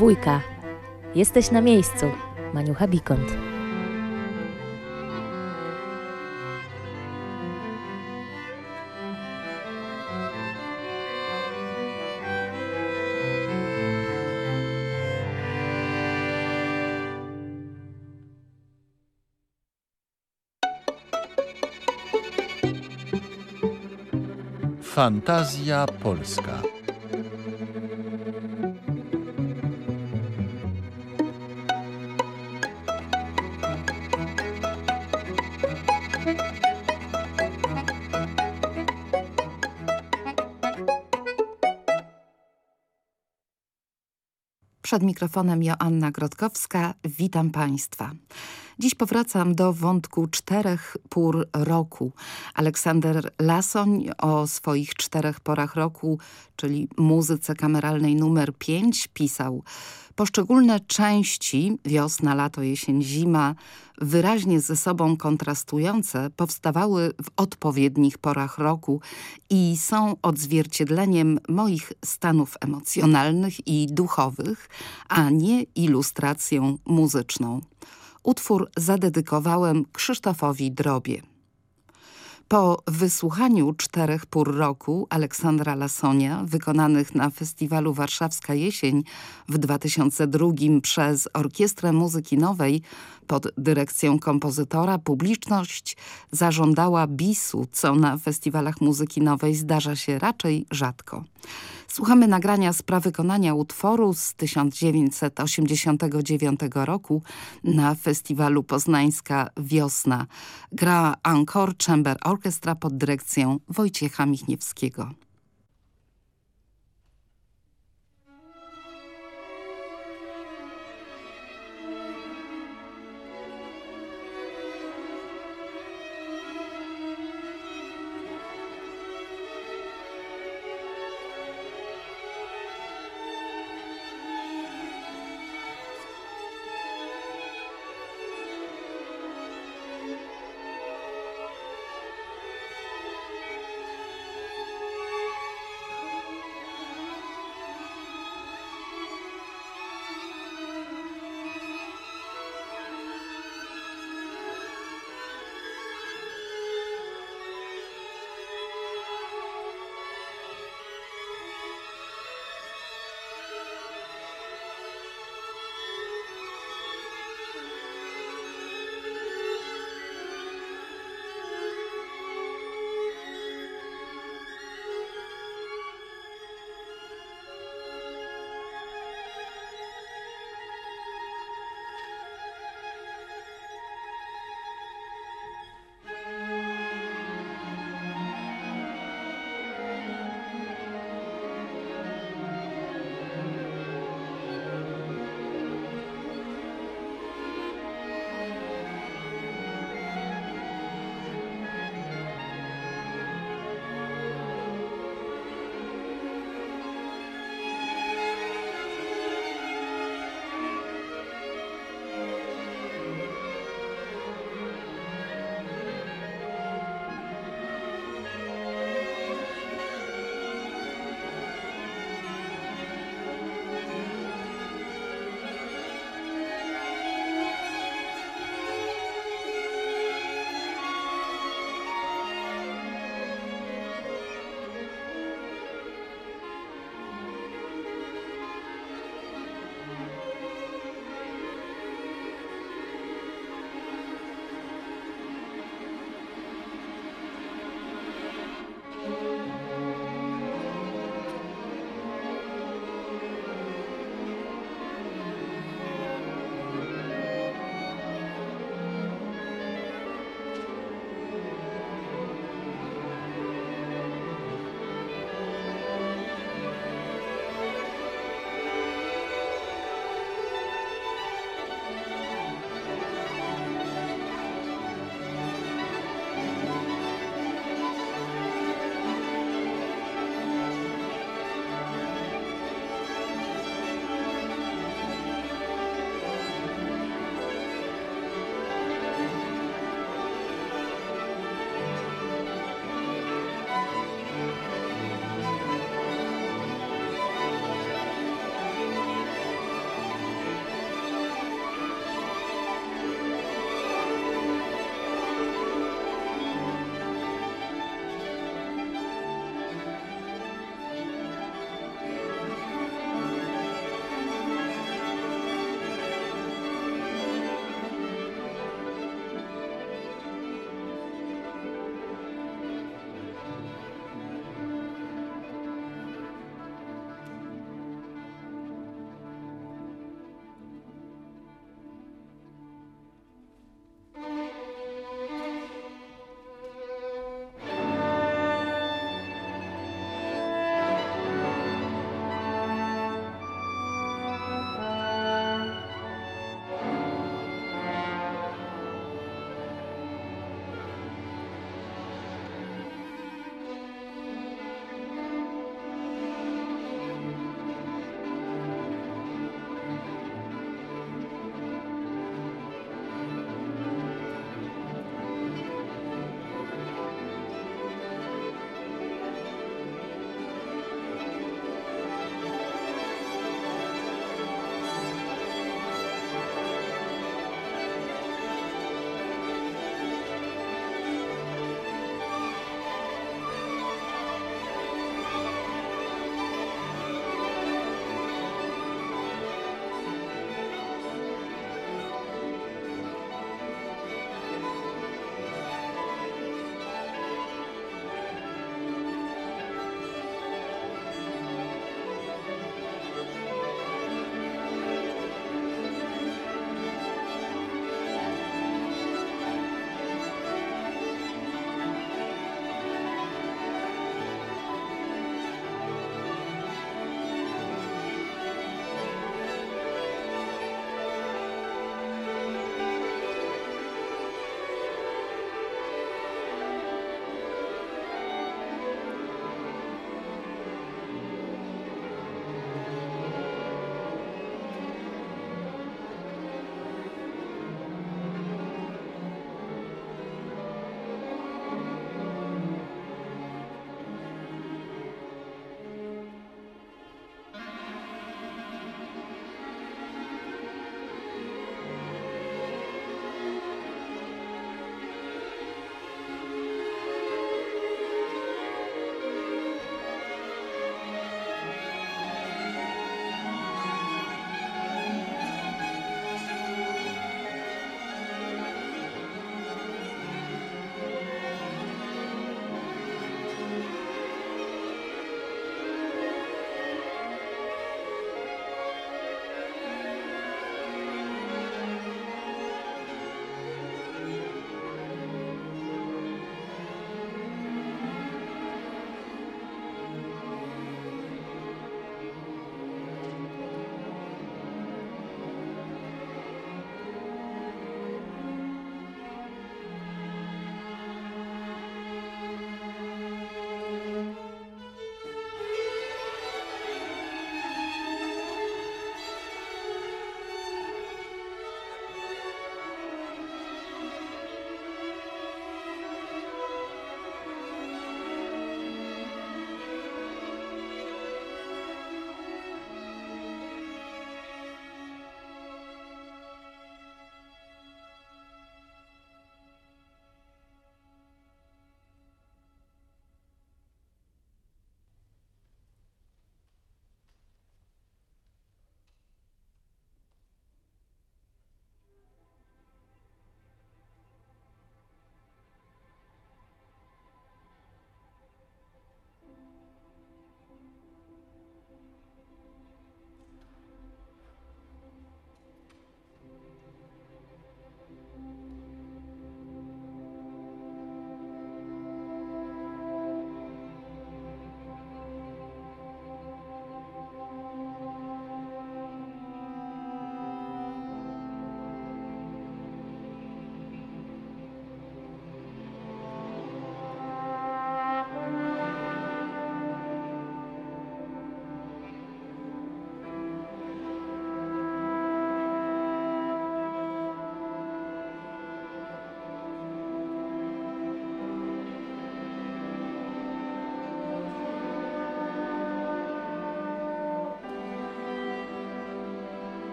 dwójka. Jesteś na miejscu. Maniucha Bikont. Fantazja Polska. Przed mikrofonem Joanna Grotkowska. Witam Państwa. Dziś powracam do wątku czterech pór roku. Aleksander Lasoń o swoich czterech porach roku, czyli muzyce kameralnej numer 5 pisał Poszczególne części, wiosna, lato, jesień, zima, wyraźnie ze sobą kontrastujące, powstawały w odpowiednich porach roku i są odzwierciedleniem moich stanów emocjonalnych i duchowych, a nie ilustracją muzyczną. Utwór zadedykowałem Krzysztofowi Drobie. Po wysłuchaniu czterech pór roku Aleksandra Lasonia, wykonanych na festiwalu Warszawska Jesień w 2002 przez Orkiestrę Muzyki Nowej pod dyrekcją kompozytora, publiczność zażądała bisu, co na festiwalach muzyki nowej zdarza się raczej rzadko. Słuchamy nagrania z prawykonania utworu z 1989 roku na festiwalu Poznańska Wiosna. Gra Encore Chamber Orchestra pod dyrekcją Wojciecha Michniewskiego.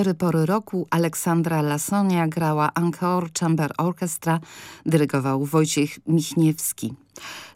Cztery pory roku Aleksandra Lasonia grała Encore Chamber Orchestra, dyrygował Wojciech Michniewski.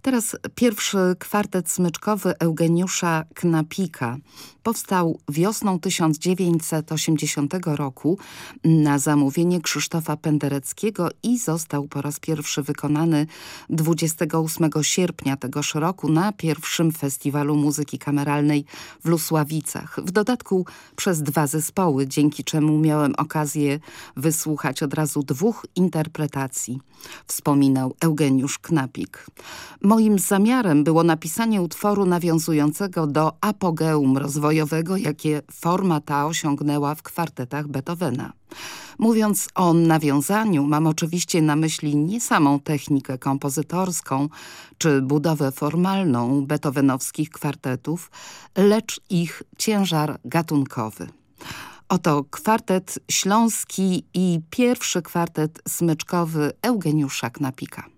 Teraz pierwszy kwartet smyczkowy Eugeniusza Knapika powstał wiosną 1980 roku na zamówienie Krzysztofa Pendereckiego i został po raz pierwszy wykonany 28 sierpnia tegoż roku na pierwszym Festiwalu Muzyki Kameralnej w Lusławicach. W dodatku przez dwa zespoły, dzięki czemu miałem okazję wysłuchać od razu dwóch interpretacji, wspominał Eugeniusz Knapik. Moim zamiarem było napisanie utworu nawiązującego do apogeum rozwojowego, jakie forma ta osiągnęła w kwartetach Beethovena. Mówiąc o nawiązaniu, mam oczywiście na myśli nie samą technikę kompozytorską czy budowę formalną beethovenowskich kwartetów, lecz ich ciężar gatunkowy. Oto kwartet śląski i pierwszy kwartet smyczkowy Eugeniusza Knapika.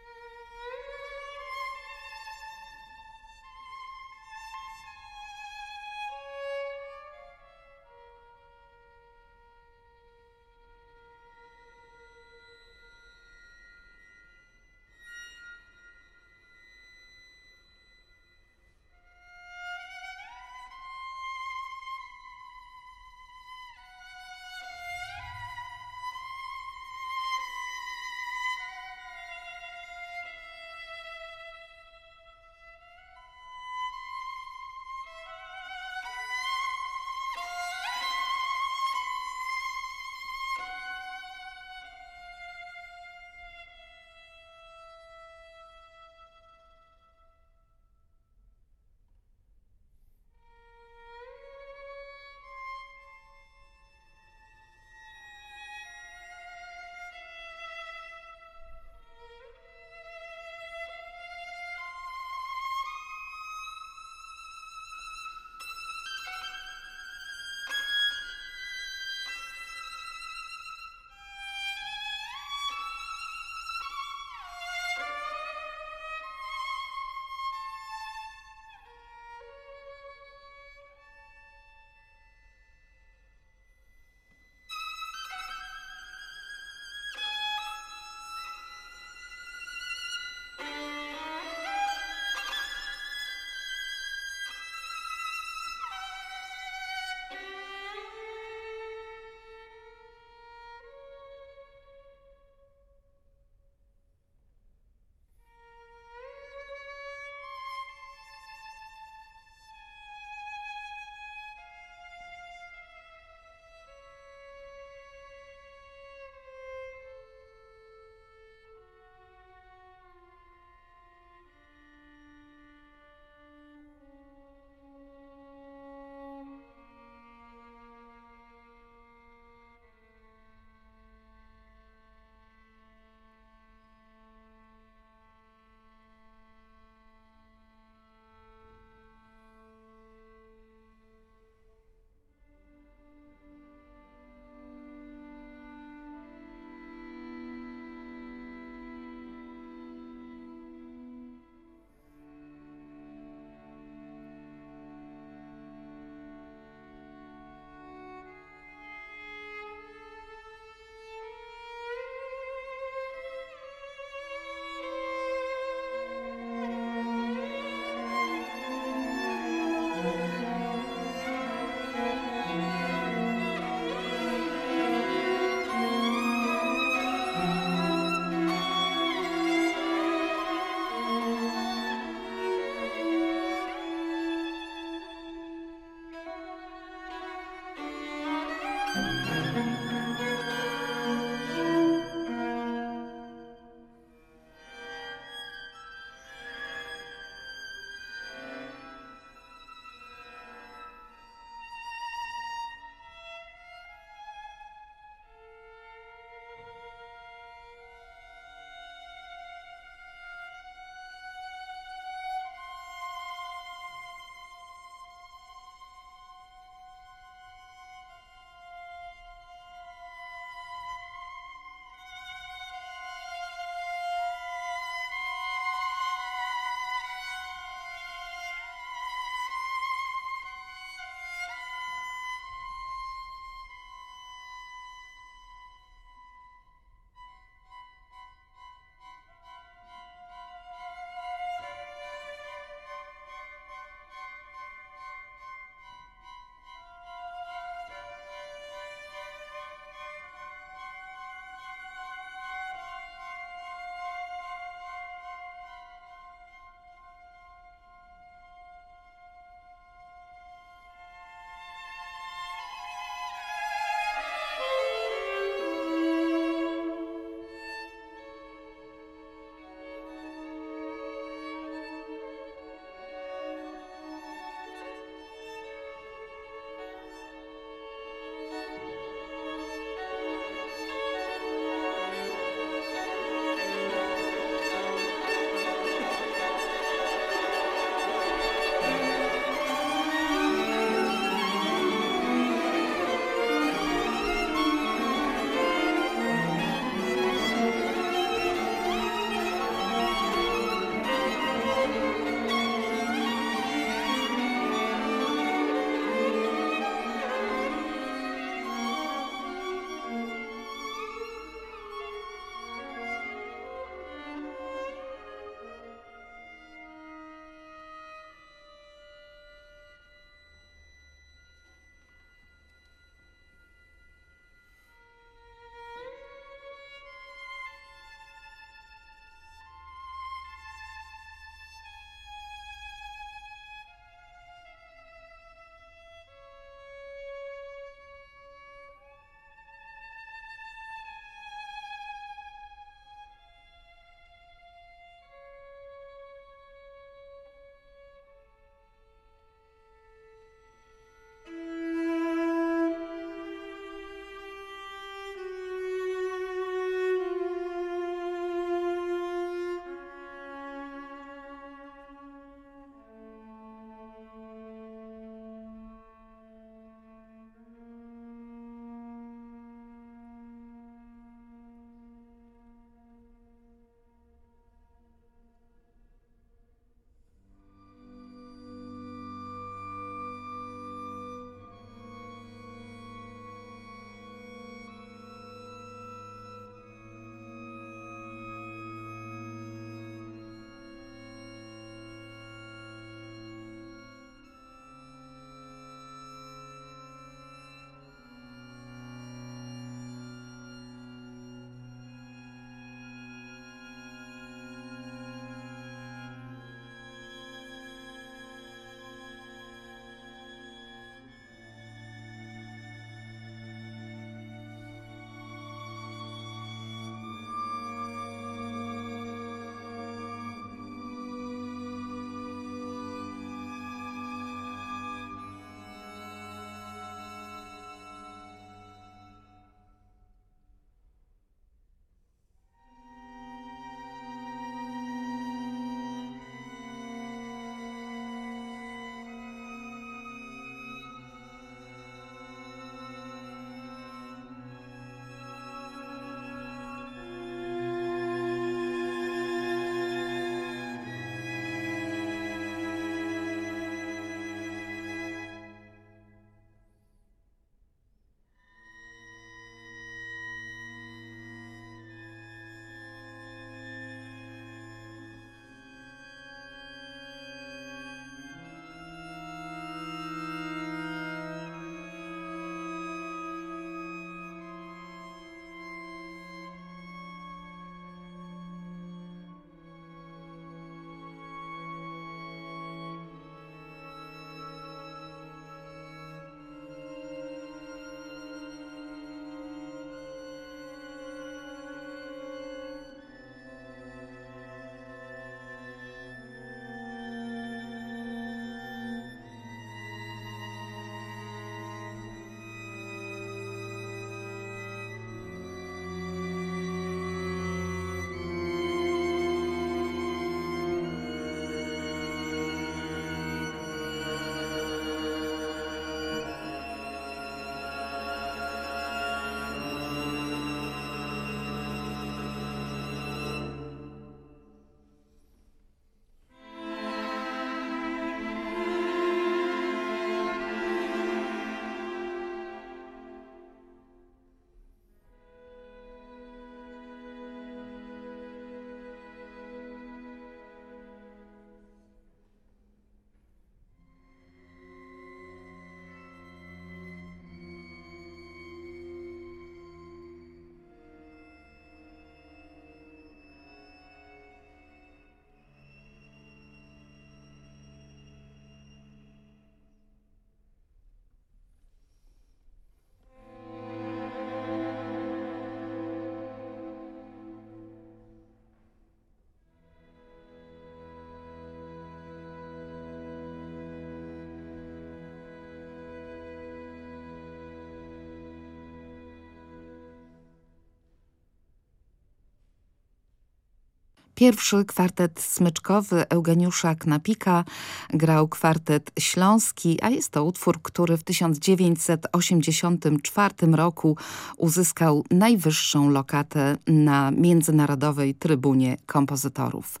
Pierwszy kwartet smyczkowy Eugeniusza Knapika grał kwartet śląski, a jest to utwór, który w 1984 roku uzyskał najwyższą lokatę na Międzynarodowej Trybunie Kompozytorów.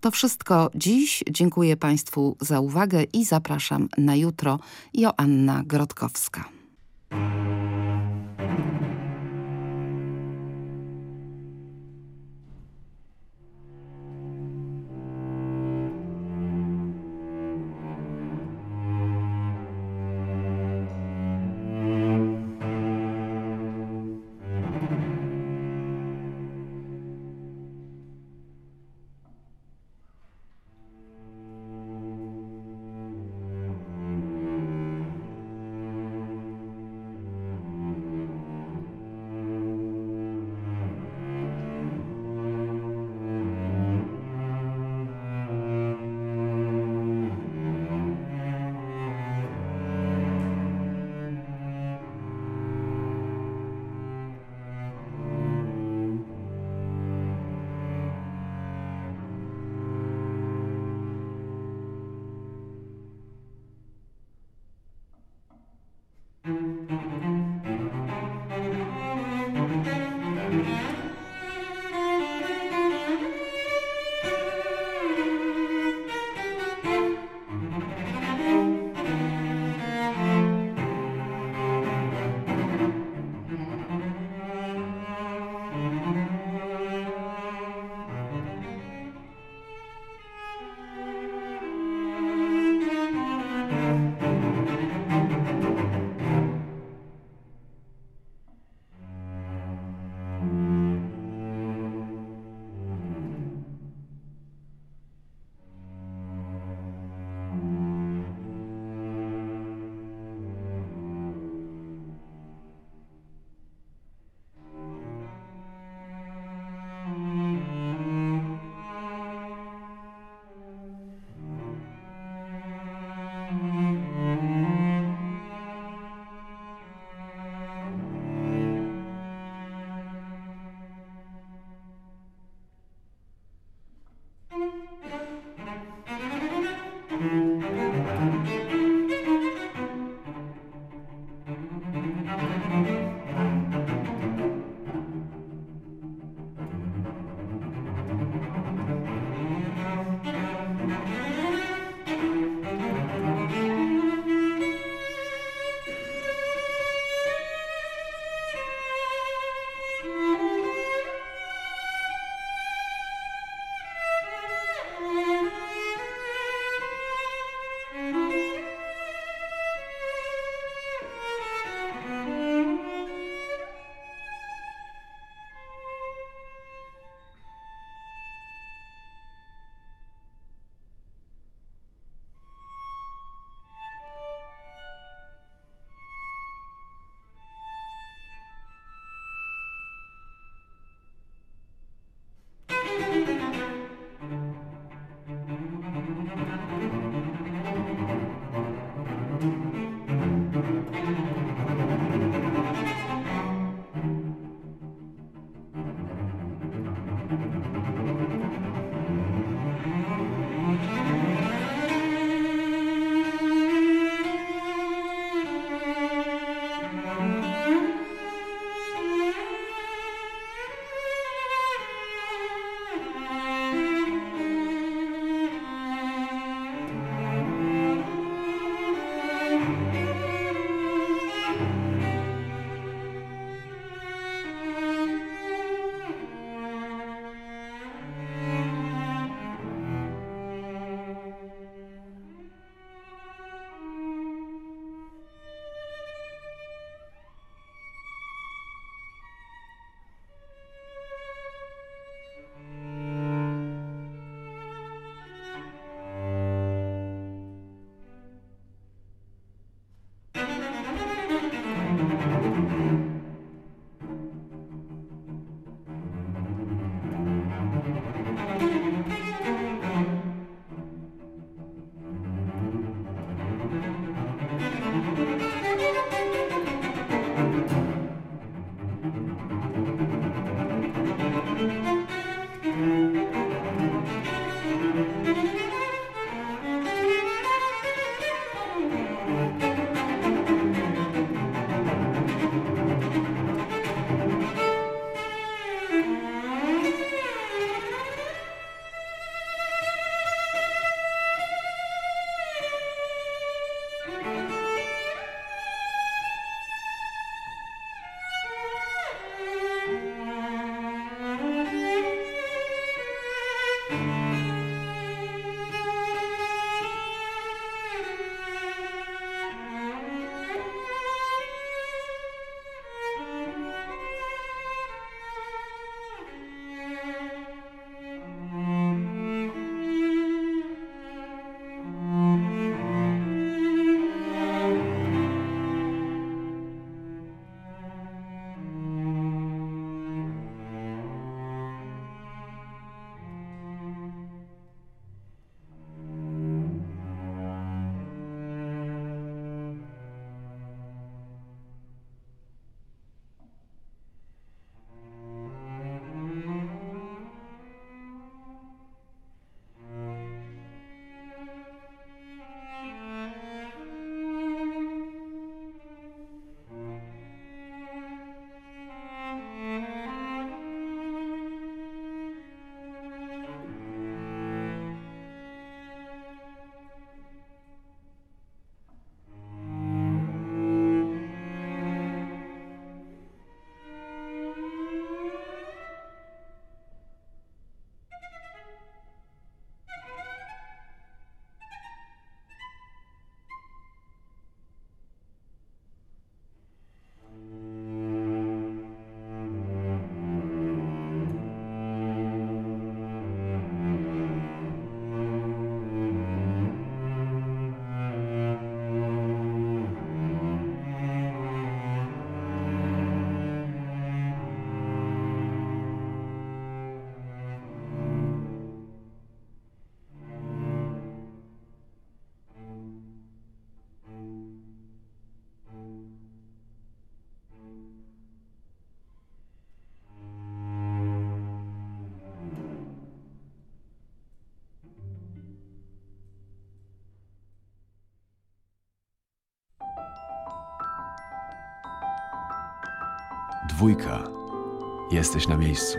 To wszystko dziś. Dziękuję Państwu za uwagę i zapraszam na jutro. Joanna Grodkowska. Dwójka. Jesteś na miejscu.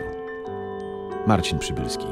Marcin Przybylski.